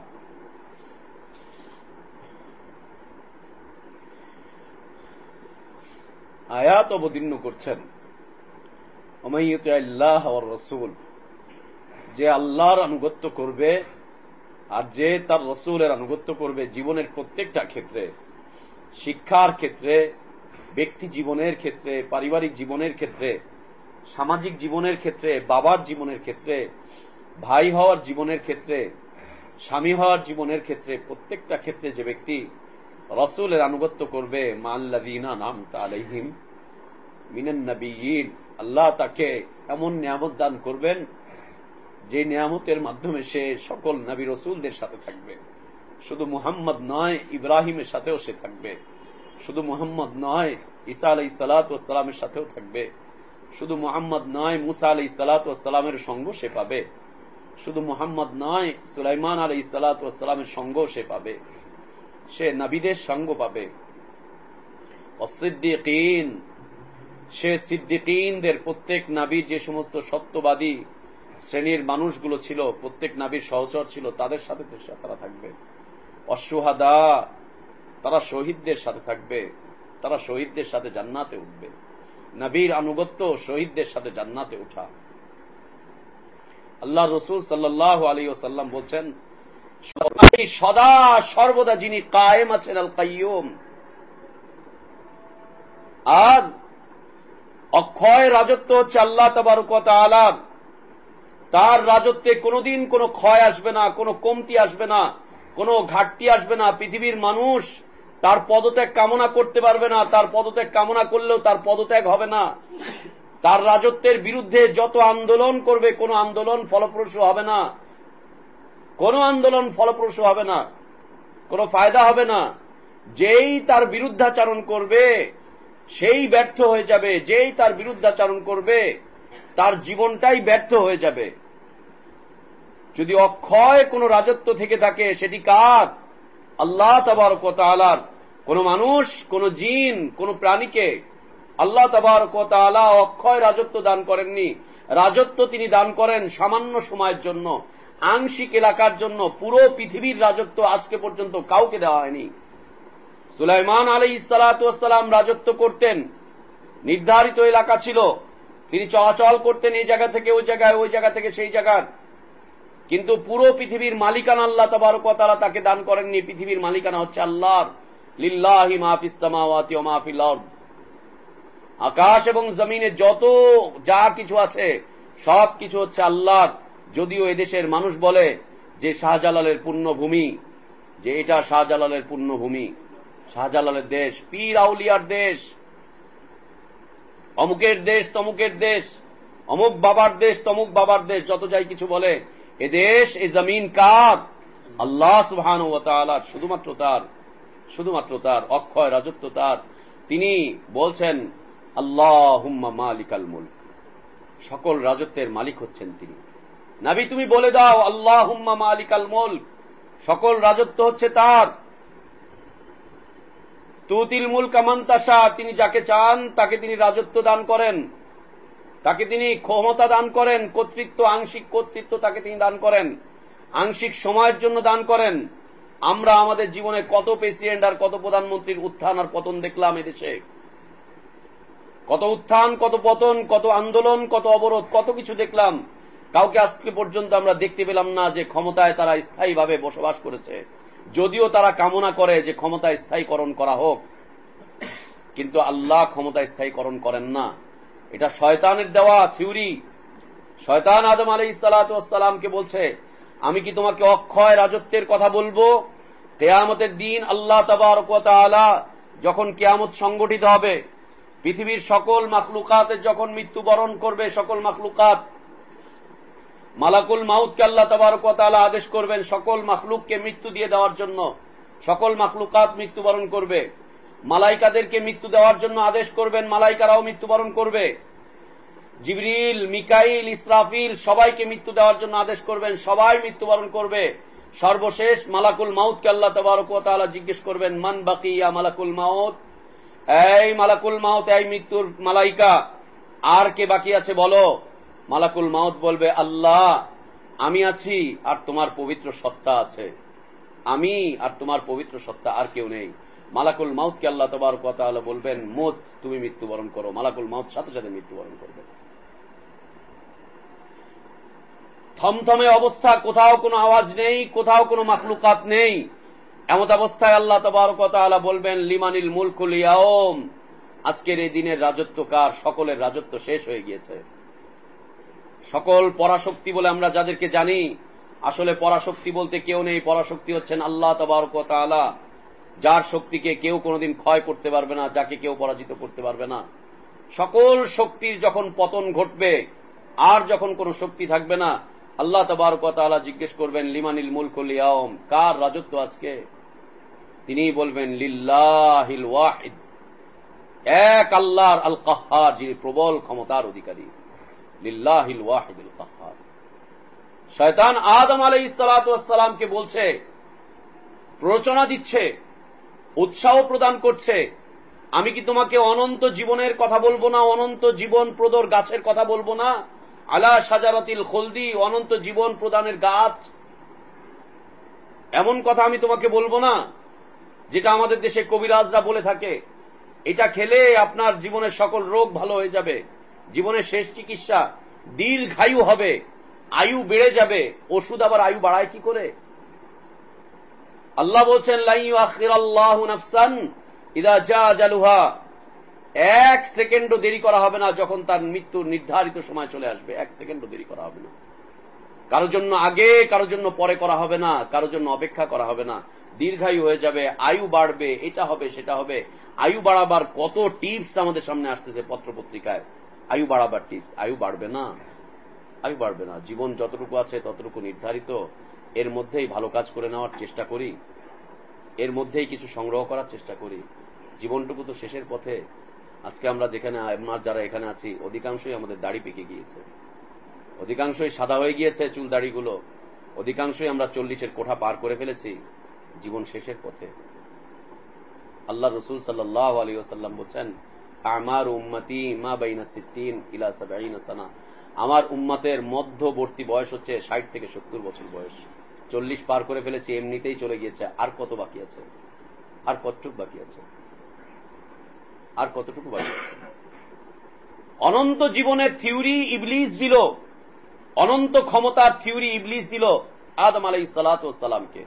আয়াত অবতীর্ণ করছেন। রসুল। যে আল্লাহর আনুগত্য করবে আর যে তার রসুলের আনুগত্য করবে জীবনের প্রত্যেকটা ক্ষেত্রে। শিক্ষার ক্ষেত্রে, ব্যক্তি জীবনের ক্ষেত্রে, পারিবারিক জীবনের ক্ষেত্রে, সামাজিক জীবনের ক্ষেত্রে, বাবার জীবনের ক্ষেত্রে, ভাই হওয়ার জীবনের ক্ষেত্রে, স্বামী হওয়ার জীবনের ক্ষেত্রে, প্রত্যেকটা ক্ষেত্রে যে ব্যক্তি রসুলের আনুগত্য করবে মাল্লাদিনা নাম তালহিম মিনান নবীন আল্লাহ তাকে এমন নিয়ামত দান করবেন যে নিয়ামতের মাধ্যমে সে সকল নবী রসুলদের সাথে থাকবে। শুধু মুহাম্মদ নয়, ইব্রাহিমের সাথেও সে থাকবে। শুধু মুহাম্মদ নয়, ঈসা আলাই সালাতামের সাথেও থাকবে। শুধু মুহাম্মদ নয়, মুসা আলাই সালাতামের সঙ্গ সে পাবে। শুধু মুহাম্মদ নয়, সুলাইমান আলাই সালাতামের সঙ্গ সে পাবে। সে নাবিদের সঙ্গ পাবে। অসিদ্দিকিন, সে সিদ্দিকিনদের প্রত্যেক নাবির যে সমস্ত সত্যবাদী শ্রেণির মানুষগুলো ছিল, প্রত্যেক নাবির সহচর ছিল, তাদের সাথে তারা থাকবে। অসুহাদা, তারা শহীদদের সাথে থাকবে, তারা শহীদদের সাথে জান্নাতে উঠবে। নবীর আনুগত্য শহীদদের সাথে জান্নাতে উঠা আল্লাহ রসুল সাল্লাহ আলী ওসাল্লাম বলছেন সদা, সর্বদা যিনি কায়েম আছেন, আল কাইম আর অক্ষয় রাজত্ব হচ্ছে আল্লাহ তবারকত আলাম তার রাজত্বে কোনোদিন কোনো ক্ষয় আসবে না, কোনো কমতি আসবে না। কোনো ঘাটতি আসবে না। পৃথিবীর মানুষ তার পদত্যাগ কামনা করতে পারবে না, তার পদত্যাগ কামনা করলেও তার পদত্যাগ হবে না। তার রাজত্বের বিরুদ্ধে যত আন্দোলন করবে, কোন আন্দোলন ফলপ্রসূ হবে না। কোন আন্দোলন ফলপ্রসূ হবে না। কোন ফায়দা হবে না। যেই তার বিরুদ্ধাচারণ করবে, সেই ব্যর্থ হয়ে যাবে। যেই তার বিরুদ্ধাচারণ করবে, তার জীবনটাই ব্যর্থ হয়ে যাবে। যদি অক্ষয় কোন রাজত্ব থেকে থাকে, সেটি কাক আল্লাহ তাবার কোন মানুষ, কোন জিন, কোন প্রাণীকে আল্লাহ তাবার অক্ষয় রাজত্ব দান করেননি। রাজত্ব তিনি দান করেন সামান্য সময়ের জন্য। আংশিক এলাকার জন্য। পুরো পৃথিবীর রাজত্ব আজকে পর্যন্ত কাউকে দেওয়া হয়নি। সুলাইমান আলী ইসালাতাম রাজত্ব করতেন। নির্ধারিত এলাকা ছিল। তিনি চলাচল করতেন এই জায়গা থেকে, ওই জায়গায়, ওই জায়গা থেকে সেই জায়গার। কিন্তু পুরো পৃথিবীর মালিকানা আল্লাহ তবারকতালা তাকে দান করেননি। পৃথিবীর মালিকানা হচ্ছে আল্লাহর। লিল্লাহি মাহফিসামাওয়াতি ও মাহফিল আকাশ এবং জমিনে যত যা কিছু আছে, সব কিছু হচ্ছে আল্লাহর। যদিও এদেশের মানুষ বলে যে শাহজালালের পুণ্যভূমি যে এটা শাহজালালের পুণ্যভূমি শাহজালালের দেশ, পীর আউলিয়ার দেশ, অমুকের দেশ তমুকের দেশ, অমুক বাবার দেশ তমুক বাবার দেশ, যত যাই কিছু বলে এ দেশ এ জমিন কার? আল্লাহ সুহান ও তালার শুধুমাত্র তার শুধুমাত্র তার, অক্ষয়, রাজত্ব তার। তিনি বলছেন আল্লাহ হুম্মা মালিক। আল মুল্ক সকল রাজত্বের মালিক হচ্ছেন তিনি। নাবি, তুমি বলে দাও আল্লাহ হুম্মা মালিক। আল মুল্ক সকল রাজত্ব হচ্ছে তার। তুতিল মুল কামান্তাসা তিনি যাকে চান, তাকে তিনি রাজত্ব দান করেন। তাকে তিনি ক্ষমতা দান করেন, কর্তৃত্ব, আংশিক কর্তৃত্ব তাকে তিনি দান করেন, আংশিক সময়ের জন্য দান করেন। আমরা আমাদের জীবনে কত প্রেসিডেন্ট আর কত প্রধানমন্ত্রীর উত্থান আর পতন দেখলাম এদেশে। কত উত্থান, কত পতন, কত আন্দোলন, কত অবরোধ, কত কিছু দেখলাম। কাউকে আজকে পর্যন্ত আমরা দেখতে পেলাম না যে ক্ষমতায় তারা স্থায়ীভাবে বসবাস করেছে। যদিও তারা কামনা করে যে ক্ষমতা স্থায়ীকরণ করা হোক, কিন্তু আল্লাহ ক্ষমতা স্থায়ীকরণ করেন না। এটা শয়তানের দেওয়া থিওরি। শয়তান আদম আলী সালাতামকে বলছে, আমি কি তোমাকে অক্ষয় রাজত্বের কথা বলব? কেয়ামতের দিন আল্লাহ তবারকলা যখন কেয়ামত সংগঠিত হবে, পৃথিবীর সকল মাখলুকাতের যখন মৃত্যুবরণ করবে, সকল মাখলুকাত, মালাকুল মাউদকে আল্লাহ তবারকতালা আদেশ করবেন সকল মাখলুককে মৃত্যু দিয়ে দেওয়ার জন্য। সকল মাখলুকাত মৃত্যুবরণ করবে। মালাইকাদেরকে মৃত্যু দেওয়ার জন্য আদেশ করবেন, মালাইকারাও মৃত্যুবরণ করবে। জিবরিল, মিকাইল, ইসরাফিল সবাইকে মৃত্যু দেওয়ার জন্য আদেশ করবেন, সবাই মৃত্যুবরণ করবে। সর্বশেষ মালাকুল মাউতকে আল্লাহ তবারক তাআলা জিজ্ঞেস করবেন, মান বাকিয়া মালাকুল মাউত? এই মালাকুল মাউত, এই মৃত্যুর মালাইকা, আর কে বাকি আছে বলো? মালাকুল মাউত বলবে, আল্লাহ, আমি আছি আর তোমার পবিত্র সত্তা আছে। আমি আর তোমার পবিত্র সত্তা আর কেউ নেই। মালাকুল মাউতকে আল্লাহ তবার কথা বলবেন, মোদ, তুমি মৃত্যুবরণ করো। মালাকুল মাউত সাথে সাথে মৃত্যুবরণ করবে। থমথমে অবস্থা, কোথাও কোনো আওয়াজ নেই, কোথাও কোনো মাখলুকাত নেই। এমত অবস্থায় আল্লাহ তবরকতালা বলবেন, লিমানিল মুলকুল ইয়াওম আজকের এই দিনের রাজত্ব কার? সকলের রাজত্ব শেষ হয়ে গিয়েছে। সকল পরাশক্তি বলে আমরা যাদেরকে জানি, আসলে পরাশক্তি বলতে কেউ নেই, পরাশক্তি হচ্ছেন আল্লাহ তবরকতালা যার শক্তিকে কেউ কোনোদিন ক্ষয় করতে পারবে না, যাকে কেউ পরাজিত করতে পারবে না। সকল শক্তির যখন পতন ঘটবে, আর যখন কোন শক্তি থাকবে না, আল্লাহ তবরকতালা জিজ্ঞেস করবেন, লিমানিল মুলকুল ইয়াওম কার রাজত্ব আজকে? তিনি বলবেন, লিল্লাহিল ওয়াহিদ। এক আল্লাহর আল কাহার যিনি প্রবল ক্ষমতার অধিকারী। লিল্লাহিল ওয়াহিদুল কাহার। শয়তান আদম আলাই ইসালাতামকে বলছে, প্ররোচনা দিচ্ছে উৎসাহ প্রদান করছে। আমি কি তোমাকে অনন্ত জীবনের কথা বলব না? অনন্ত জীবন প্রদর গাছের কথা বলব না? আলা সাজারাতিল খলদি, অনন্ত জীবন প্রদানের গাছ। এমন কথা আমি তোমাকে বলব না, যেটা আমাদের দেশে কবিরাজরা বলে থাকে। এটা খেলে আপনার জীবনের সকল রোগ ভালো হয়ে যাবে। জীবনের শেষ চিকিৎসা দীর্ঘায়ু হবে, আয়ু বেড়ে যাবে। ওষুধ আবার আয়ু বাড়ায় কি করে? আল্লাহ বলছেন এক সেকেন্ডও দেরি করা হবে না যখন তার মৃত্যুর নির্ধারিত সময় চলে আসবে। এক সেকেন্ডও দেরি করা হবে না। কারোর জন্য আগে, কারোর জন্য পরে করা হবে না, কারোর জন্য অপেক্ষা করা হবে না। দীর্ঘায়ু হয়ে যাবে, আয়ু বাড়বে, এটা হবে, সেটা হবে। আয়ু বাড়াবার কত টিপস আমাদের সামনে আসতেছে পত্র পত্রিকায় আয়ু বাড়াবার টিপস, আয়ু বাড়বে না। আয়ু বাড়বে না। জীবন যতটুকু আছে ততটুকু নির্ধারিত। এর মধ্যেই ভালো কাজ করে নেওয়ার চেষ্টা করি, এর মধ্যেই কিছু সংগ্রহ করার চেষ্টা করি। জীবনটুকু তো শেষের পথে। আজকে আমরা যেখানে আমরা যারা এখানে আছি, অধিকাংশই আমাদের দাড়ি পেকে গিয়েছে। অধিকাংশই সাদা হয়ে গিয়েছে চুল দাড়িগুলো। অধিকাংশই আমরা চল্লিশের কোঠা পার করে ফেলেছি জীবন শেষের পথে। আল্লাহ রসুল ওসাল্লাম বলছেন, আমার উম্মতি মা বাইনা সিদ্দিন ইলা সাবাইনা সানা। আমার উম্মাতের মধ্যবর্তী বয়স হচ্ছে ষাট থেকে সত্তর বছর বয়স। চল্লিশ পার করে ফেলেছি, এমনিতেই চলে গিয়েছে। আর কত বাকি আছে? আর কতটুকু বাকি আছে? আর কতটুকু বাকি আছে? অনন্ত জীবনের থিওরি ইবলিস দিল। অনন্ত ক্ষমতার থিওরি ইবলিস দিল আদম আলাই সালাতামকে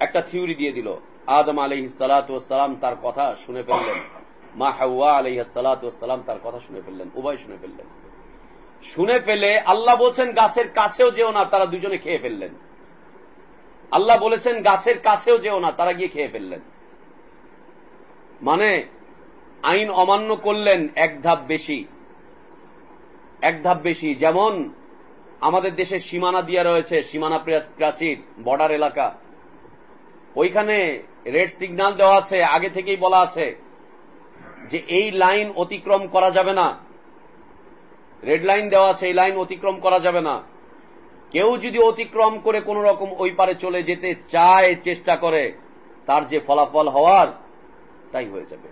একটা থিওরি দিয়ে দিল, আদম আলহ সালাতাম তার কথা শুনে ফেললেন। মা হাওয়া আলহ সালাতাম তার কথা শুনে ফেললেন, উভয় শুনে ফেললেন। শুনে ফেলে আল্লাহ বলছেন, গাছের কাছেও যেও না। তারা দুজনে খেয়ে ফেললেন। আল্লাহ বলেছেন, গাছের কাছেও যেও না। তারা গিয়ে খেয়ে ফেললেন। মানে আইন অমান্য করলেন এক ধাপ বেশি। এক ধাপ বেশি। যেমন, আমাদের দেশের সীমানা দিয়ে রয়েছে, সীমানা প্রাচীর, বর্ডার এলাকা। ওইখানে রেড সিগন্যাল দেওয়া আছে, আগে থেকেই বলা আছে যে, এই লাইন অতিক্রম করা যাবে না। রেড লাইন দেওয়া আছে, এই লাইন অতিক্রম করা যাবে না। কেউ যদি অতিক্রম করে কোন রকম ওই পারে চলে যেতে চায়, চেষ্টা করে, তার যে ফলাফল হওয়ার, তাই হয়ে যাবে।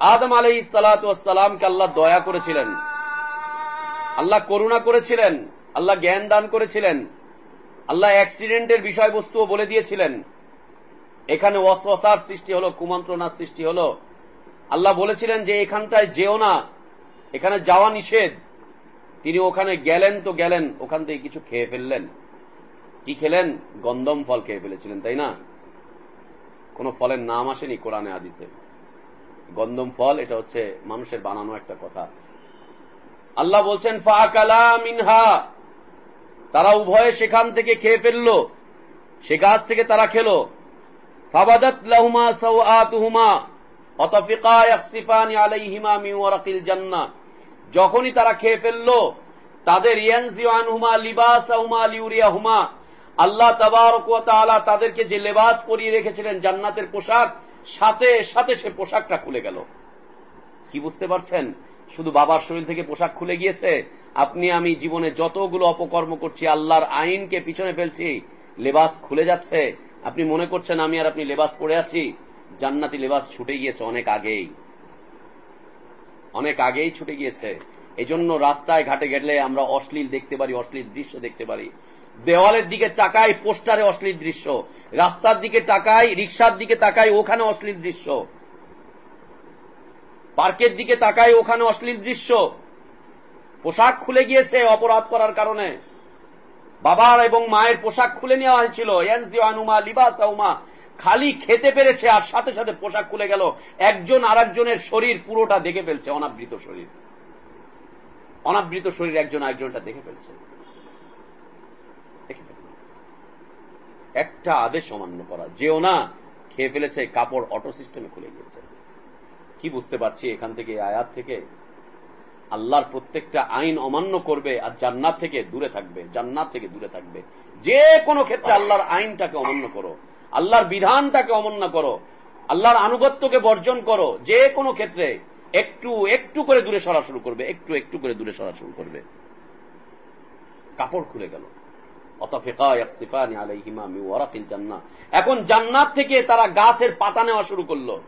আদম আলাই সালাতামকে আল্লাহ দয়া করেছিলেন। আল্লাহ করুণা করেছিলেন, আল্লাহ জ্ঞান দান করেছিলেন, আল্লাহ অ্যাক্সিডেন্টের বিষয়বস্তুও বলে দিয়েছিলেন। এখানে অসসার সৃষ্টি হলো, কুমন্ত্রণার সৃষ্টি হলো। আল্লাহ বলেছিলেন যে, এখানটায় যেও না এখানে যাওয়া নিষেধ। তিনি ওখানে গেলেন তো গেলেন, ওখান থেকে কিছু খেয়ে ফেললেন। কি খেলেন? গন্দম ফল খেয়ে ফেলেছিলেন, তাই না? কোন ফলের নাম আসেনি কোরআনে আদিসে গন্দম ফল, এটা হচ্ছে মানুষের বানানো একটা কথা। আল্লাহ বলছেন, ফাকালা মিনহা, তারা উভয়ে সেখান থেকে খেয়ে ফেলল, সে গাছ থেকে তারা খেল। ফাবাদাত লাহুমা সাওআতুহুমা যখনই তারা খেয়ে ফেলল, তাদের আল্লাহ তাআলা তাদেরকে যে লেবাস পরিয়ে রেখেছিলেন জান্নাতের পোশাক, সাথে সাথে সে পোশাকটা খুলে গেল। কি বুঝতে পারছেন? শুধু বাবার শরীর থেকে পোশাক খুলে গিয়েছে? আপনি, আমি জীবনে যতগুলো অপকর্ম করছি, আল্লাহর আইনকে পিছনে ফেলছি, লেবাস খুলে যাচ্ছে। আপনি মনে করছেন আমি আর আপনি লেবাস পরে আছি? জান্নাতি লেবাস ছুটে গিয়েছে অনেক আগেই। অনেক আগেই ছুটে গিয়েছে। এজন্য রাস্তায় ঘাটে গেলে আমরা অশ্লীল দেখতে পারি, অশ্লীল দৃশ্য দেখতে পারি। দেওয়ালের দিকে তাকাই পোস্টারে অশ্লীল দৃশ্য। রাস্তার দিকে তাকাই রিক্সার দিকে তাকাই ওখানে অশ্লীল দৃশ্য। পার্কের দিকে তাকাই ওখানে অশ্লীল দৃশ্য। পোশাক খুলে গিয়েছে অপরাধ করার কারণে। বাবার এবং মায়ের পোশাক খুলে নেওয়া হয়েছিল। এনজিওয়ানুমা, লিবাসাউমা খালি খেতে পেরেছে আর সাথে সাথে পোশাক খুলে গেল। একজন আর একজনের শরীর পুরোটা দেখে ফেলছে, অনাবৃত শরীর। অনাবৃত শরীর একজন আরেকজনটা দেখে ফেলছে। একটা আদেশ অমান্য করা। যেও না, খেয়ে ফেলেছে, কাপড় অটো সিস্টেমে খুলে গিয়েছে। কি বুঝতে পারছি এখান থেকে আয়াত থেকে? আল্লাহর প্রত্যেকটা আইন অমান্য করবে আর জান্নাত থেকে দূরে থাকবে, জান্নাত থেকে দূরে থাকবে। যে কোনো ক্ষেত্রে আল্লাহর আইনটাকে অমান্য করো। আল্লাহর বিধানটাকে অমান্য করো, আল্লাহর আনুগত্যকে বর্জন করো, যে কোনো ক্ষেত্রে একটু একটু করে দূরে সরা শুরু করবে, একটু একটু করে দূরে সরা শুরু করবে। কাপড় খুলে গেল। এখন জান্নাত থেকে তারা গাছের পাতা নেওয়া শুরু করল।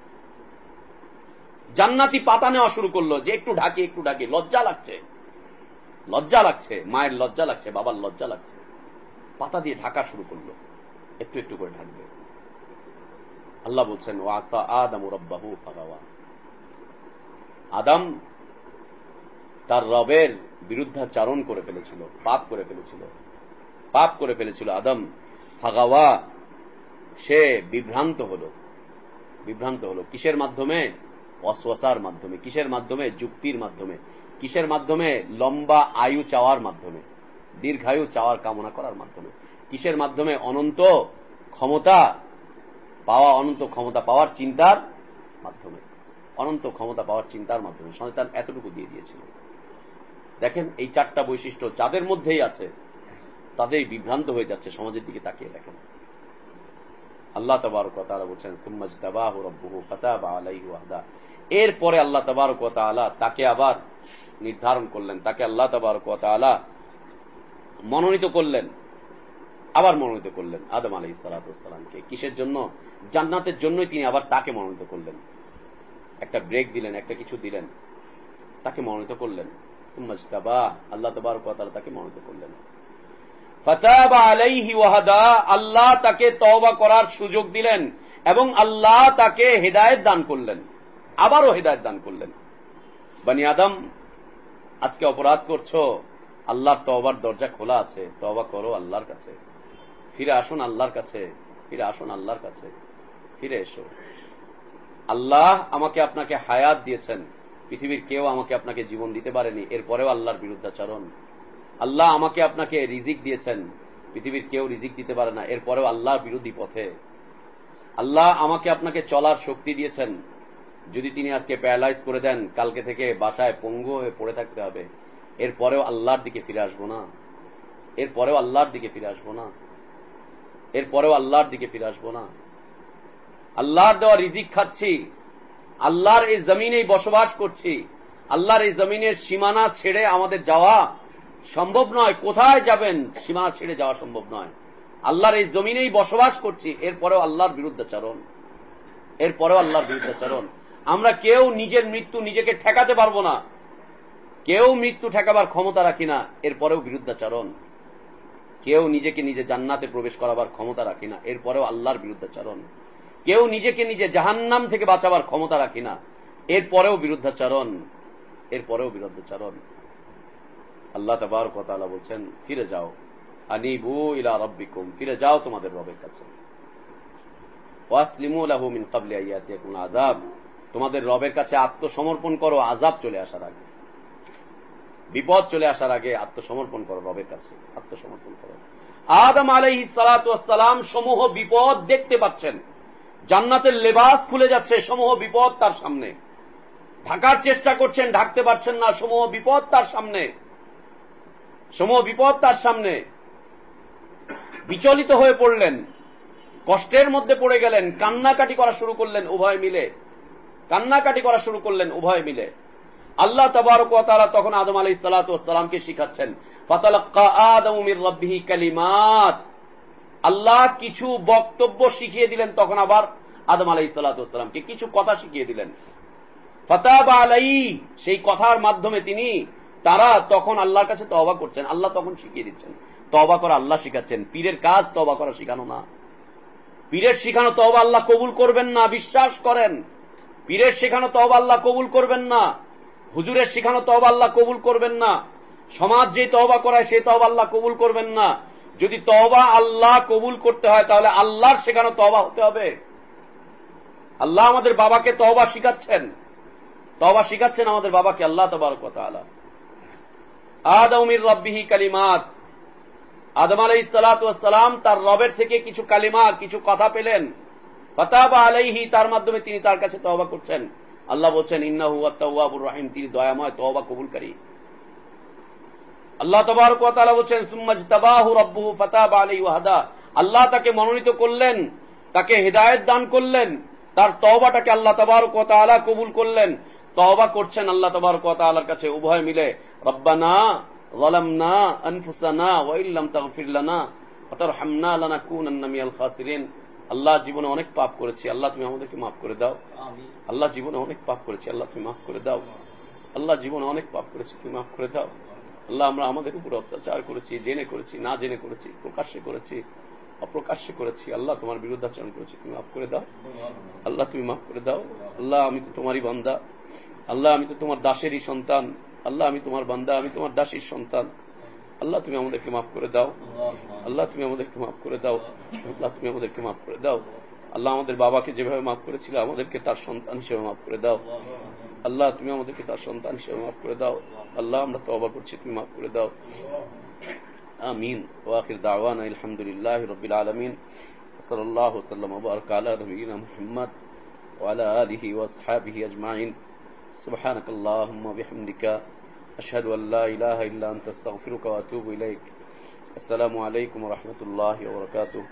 জান্নাতি পাতা নেওয়া শুরু করল, যে একটু ঢাকি একটু ঢাকি। লজ্জা লাগছে। লজ্জা লাগছে। মায়ের লজ্জা লাগছে, বাবার লজ্জা লাগছে। পাতা দিয়ে ঢাকা শুরু করল। একটু একটু করে ঢাকবে। আল্লাহ বলছেন, ওয়াসা আদম রব্বাহু ফাগাওয়া। আদম তার রবের বিরুদ্ধাচারণ করে ফেলেছিল, পাপ করে ফেলেছিল। পাপ করে ফেলেছিল আদম। ফাগাওয়া, সে বিভ্রান্ত হল। বিভ্রান্ত হল কিসের মাধ্যমে? অশ্বাসার মাধ্যমে। কিসের মাধ্যমে? যুক্তির মাধ্যমে। কিসের মাধ্যমে? লম্বা আয়ু চাওয়ার মাধ্যমে। দীর্ঘায়ু চাওয়ার কামনা করার মাধ্যমে। কিসের মাধ্যমে অনন্ত ক্ষমতা পাওয়া, অনন্ত ক্ষমতা পাওয়ার চিন্তার মাধ্যমে? অনন্ত ক্ষমতা পাওয়ার চিন্তার মাধ্যমে। সন্তান এতটুকু দিয়ে দিয়েছিল। দেখেন, এই চারটা বৈশিষ্ট্য যাদের মধ্যেই আছে তাদের বিভ্রান্ত হয়ে যাচ্ছে, সমাজের দিকে তাকিয়ে দেখেন। আল্লাহ তবারক তারা বলছেন সুম্মাজ তাবাহ রব্বুহু ফাতাবা আলাইহি ওয়াহদা। এরপরে আল্লাহ তবারক তাকে আবার নির্ধারণ করলেন। তাকে আল্লাহ তবারক তাআলা মনোনীত করলেন। আবার মনোনীত করলেন। আদম আলাই সালাতামকে কিসের জন্য? জান্নাতের জন্যই তিনি আবার তাকে মনোনীত করলেন। একটা ব্রেক দিলেন, একটা কিছু দিলেন। তাকে মনোনীত করলেন। সুম্মাজতাবা আল্লাহ তাআলা তাকে মনোনীত করলেন। আল্লাহ তাকে তওবা করার সুযোগ দিলেন এবং আল্লাহ তাকে হেদায়ত দান করলেন। আবারও হেদায়ত দান করলেন। বানি আদম, আজকে অপরাধ করছ। আল্লাহর তওবার দরজা খোলা আছে। তওবা করো আল্লাহর কাছে। ফিরে আসুন আল্লাহর কাছে, ফিরে আসুন আল্লাহর কাছে, ফিরে এসো। আল্লাহ আমাকে আপনাকে হায়াত দিয়েছেন, পৃথিবীর কেউ আমাকে আপনাকে জীবন দিতে পারেনি, এরপরেও আল্লাহর বিরুদ্ধাচরণ। আল্লাহ আমাকে আপনাকে রিজিক দিয়েছেন, পৃথিবীর কেউ রিজিক দিতে পারে না, এরপরেও আল্লাহর বিরোধী পথে। আল্লাহ আমাকে আপনাকে চলার শক্তি দিয়েছেন, যদি তিনি আজকে প্যারালাইজ করে দেন, কালকে থেকে বাসায় পঙ্গু হয়ে পড়ে থাকতে হবে, এরপরেও আল্লাহর দিকে ফিরে আসব না। এরপরেও আল্লাহর দিকে ফিরে আসব না। এরপরেও আল্লাহর দিকে ফিরে আসব না। আল্লাহর দেওয়া রিজিক খাচ্ছি। আল্লাহর এই জমিনেই বসবাস করছি। আল্লাহর এই জমিনের সীমানা ছেড়ে আমাদের যাওয়া সম্ভব নয়। কোথায় যাবেন? সীমানা ছেড়ে যাওয়া সম্ভব নয়। আল্লাহর এই জমিনেই বসবাস করছি। এরপরেও আল্লাহর বিরুদ্ধাচরণ। এরপরেও আল্লাহর বিরুদ্ধাচরণ। আমরা কেউ নিজের মৃত্যু নিজেকে ঠেকাতে পারব না। কেউ মৃত্যু ঠেকাবার ক্ষমতা রাখি না। এরপরেও বিরুদ্ধাচরণ। কেউ নিজেকে নিজে জান্নাতে প্রবেশ করাবার ক্ষমতা রাখি না, এরপরেও আল্লাহর বিরুদ্ধাচরণ কেউ নিজেকে নিজে জাহান্নাম থেকে বাঁচাবার ক্ষমতা রাখি না, এরপরেও বিরুদ্ধাচরণ এরপরেও বিরুদ্ধাচরণ আল্লাহ তবার কথা বলছেন, ফিরে যাও। আনিবু ইলা রব্বিকুম, ফিরে যাও তোমাদের রবের কাছে। ওয়াসলিমু লাহু মিন ক্বাবলি আইয়াতিয়াকুম আযাব। তোমাদের রবের কাছে আত্মসমর্পণ করো আজাব চলে আসার আগে। বিপদ চলে আসার আগে আত্মসমর্পণ করো রবের কাছে, আত্মসমর্পণ করো। আদম আলাইহি সালাম সমূহ বিপদ দেখতে পাচ্ছেন। জান্নাতের লেবাস খুলে যাচ্ছে, সমূহ বিপদ তার সামনে। ঢাকার চেষ্টা করছেন, ঢাকতে পারছেন না, সমূহ বিপদ তার সামনে। সমূহ বিপদ তার সামনে। বিচলিত হয়ে পড়লেন, কষ্টের মধ্যে পড়ে গেলেন, কান্নাকাটি করা শুরু করলেন উভয় মিলে। কান্নাকাটি করা শুরু করলেন উভয় মিলে। আল্লাহ তবারক তারা তখন আদম আলাই সালাতামকে শিখাচ্ছেন আল্লাহ কিছু বক্তব্য শিখিয়ে দিলেন, তখন আবার আদম আলাই সালাতামকে কিছু কথা শিখিয়ে দিলেন। ফতাব আলাই সেই কথার মাধ্যমে তিনি, তারা তখন আল্লাহর কাছে তবা করছেন। আল্লাহ তখন শিখিয়ে দিচ্ছেন তবা করা আল্লাহ শিখাচ্ছেন, পীরের কাজ তবা করা শিখানো না। পীরের শিখানো তবা আল্লাহ কবুল করবেন না, বিশ্বাস করেন। পীরের শেখানো তবা আল্লাহ কবুল করবেন না। হুজুরের শেখানো তবা আল্লাহ কবুল করবেন না। সমাজ যে তবা করায় সে তবা আল্লাহ কবুল করবেন না। যদি তবা আল্লাহ কবুল করতে হয়, তাহলে আল্লাহর শেখানো তবা হতে হবে। আল্লাহ আমাদের বাবাকে তবা শিখাচ্ছেন। তবা শিখাচ্ছেন আমাদের বাবাকে আল্লাহ তবার কথা আলা আদমির রব্বিহি কালিমাত। আদম আলাই সালাম তার রবের থেকে কিছু কালিমা, কিছু কথা পেলেন। ফতাবা আলাইহি, তার মাধ্যমে তিনি তার কাছে তহবা করছেন। আল্লাহ বলছেন, ইন্নাহু আত্তাওয়াবুর রাহিম তিনি দয়াময় তহবা কবুলকারী। আল্লাহ তবারক তাআলা বলছেন আল্লাহ তাকে মনোনীত করলেন, তাকে হেদায়েত দান করলেন, তার তওবাটাকে আল্লাহ তবারক তাআলা কবুল করলেন। তওবা করছেন আল্লাহ তবারক তাআলার কাছে, উভয় মিলে, রব্বানা যালামনা আনফুসানা লানা আল্লাহ জীবনে অনেক পাপ করেছি আল্লাহ তুমি আমাদেরকে মাফ করে দাও। আল্লাহ জীবনে অনেক পাপ করেছি আল্লাহ তুমি মাফ করে দাও। আল্লাহ জীবনে অনেক পাপ করেছি তুমি মাফ করে দাও। আল্লাহ আমরা আমাদের উপর অত্যাচার করেছি জেনে করেছি না জেনে করেছি প্রকাশ্যে করেছি অপ্রকাশ্যে করেছি। আল্লাহ তোমার বিরুদ্ধাচরণ করেছি তুমি মাফ করে দাও। আল্লাহ তুমি মাফ করে দাও। আল্লাহ আমি তো তোমারই বান্দা। আল্লাহ আমি তো তোমার দাসেরই সন্তান। আল্লাহ আমি তোমার বান্দা আমি তোমার দাসীর সন্তান। আল্লাহ তুমি আমাদেরকে মাফ করে দাও আল্লাহ তুমি আমাদেরকে মাফ করে দাও আল্লাহ তুমি আমাদেরকে মাফ করে দাও আল্লাহ আমাদের বাবাকে যেভাবে মাফ করেছিল আমাদেরকে তার সন্তান হিসেবে মাফ করে দাও আল্লাহ তুমি আমাদেরকে তার সন্তান হিসেবে মাফ করে দাও আল্লাহ আমরা তবা করছি তুমি মাফ করে দাও আমিন ওয়াখির দাওয়ান আলহামদুলিল্লাহ রবিল আলমিন صلى الله وسلم وبارك على نبينا محمد وعلى آله وأصحابه أجمعين سبحانك اللهم وبحمدك أشهد أن لا إله إلا أنت أستغفرك وأتوب إليك. السلام عليكم ورحمة الله وبركاته.